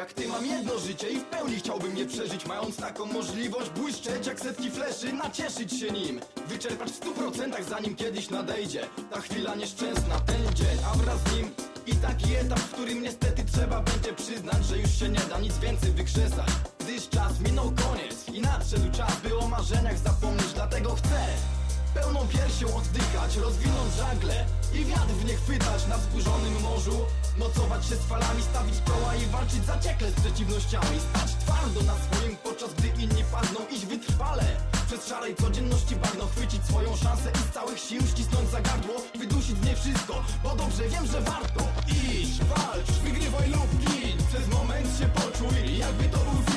Jak ty mam jedno życie i w pełni chciałbym je przeżyć Mając taką możliwość błyszczeć jak setki fleszy Nacieszyć się nim, wyczerpać w stu procentach zanim kiedyś nadejdzie Ta chwila nieszczęsna, ten dzień, a wraz z nim i taki etap, w którym niestety trzeba będzie przyznać, że już się nie da nic więcej wykrzesać Gdyż czas minął koniec i nadszedł czas, by o marzeniach zapomnieć, dlatego chcę Pełną piersią oddychać, rozwinąć żagle I wiatr w nie chwytać na wzburzonym morzu. Mocować się z falami, stawić koła i walczyć zaciekle z przeciwnościami. Stać twardo na swoim, podczas gdy inni padną Iść wytrwale, przez szarej codzienności bagno Chwycić swoją szansę i z całych sił ścisnąć za gardło. Wydusić z niej wszystko, bo dobrze wiem, że warto Iść, walcz, wygrywaj lub gin. Przez moment się poczuj, jakby to był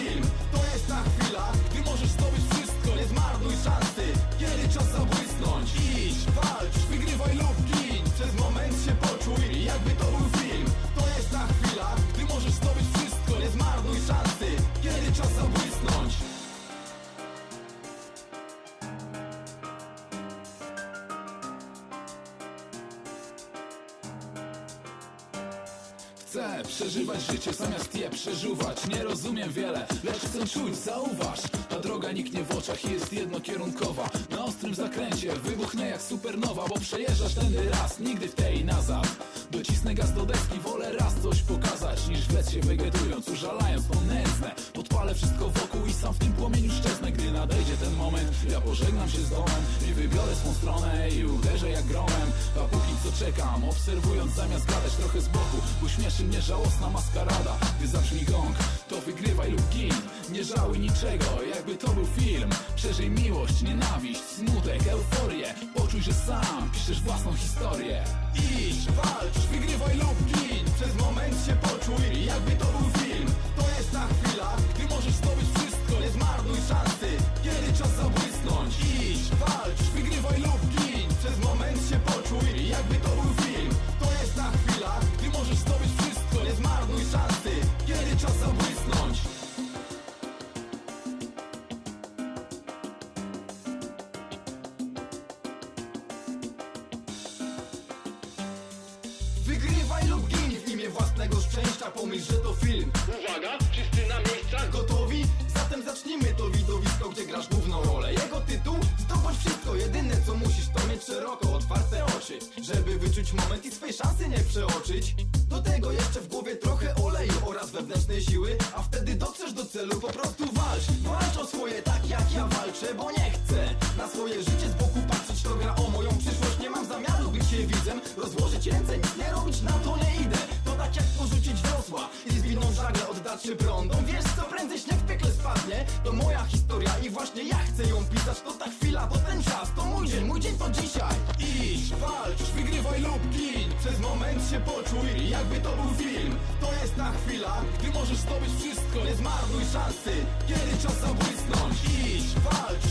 Chcę przeżywać życie zamiast je przeżuwać. Nie rozumiem wiele, lecz chcę czuć, zauważ Ta droga niknie w oczach i jest jednokierunkowa. Na ostrym zakręcie wybuchnę jak supernowa Bo przejeżdżasz tędy raz, nigdy w tej nazad Docisnę gaz do deski, wolę raz coś pokazać Niż wlec się wegetując, użalając to nędzne. Podpalę wszystko wokół i sam w tym płomieniu szczeznę. Gdy nadejdzie ten moment, ja pożegnam się z domem I wybiorę swą stronę i uderzę jak gromem co czekam, obserwując zamiast gadać trochę z boku. Uśmieszy mnie żałosna maskarada Gdy zabrzmi gong, to wygrywaj lub gin Nie żałuj niczego, jakby to był film. Przeżyj miłość, nienawiść, smutek, euforię. Poczuj, że sam piszesz własną historię. Idź, walcz, wygrywaj lub gin. Przez moment szczęścia Pomyśl, że to film. Uwaga, wszyscy na miejscach. Gotowi? Zatem zacznijmy to widowisko, gdzie grasz główną rolę. Jego tytuł? Zdobądź wszystko. Jedyne co musisz to mieć szeroko otwarte oczy. Żeby wyczuć moment i swej szansy nie przeoczyć. Do tego jeszcze w głowie trochę oleju oraz wewnętrznej siły. A wtedy dotrzesz do celu, po prostu walcz. Walcz o swoje tak jak ja walczę, bo nie chcę. Na swoje życie Wiesz co, prędzej śnieg w piekle spadnie. To moja historia i właśnie ja chcę ją pisać. To ta chwila, to ten czas, to mój dzień, mój dzień to dzisiaj. Idź, walcz, wygrywaj lub gin. Przez moment się poczuj, jakby to był film. To jest ta chwila, gdy możesz zdobyć wszystko. Nie zmarnuj szansy, kiedy czas zabłysnąć. Idź, walcz,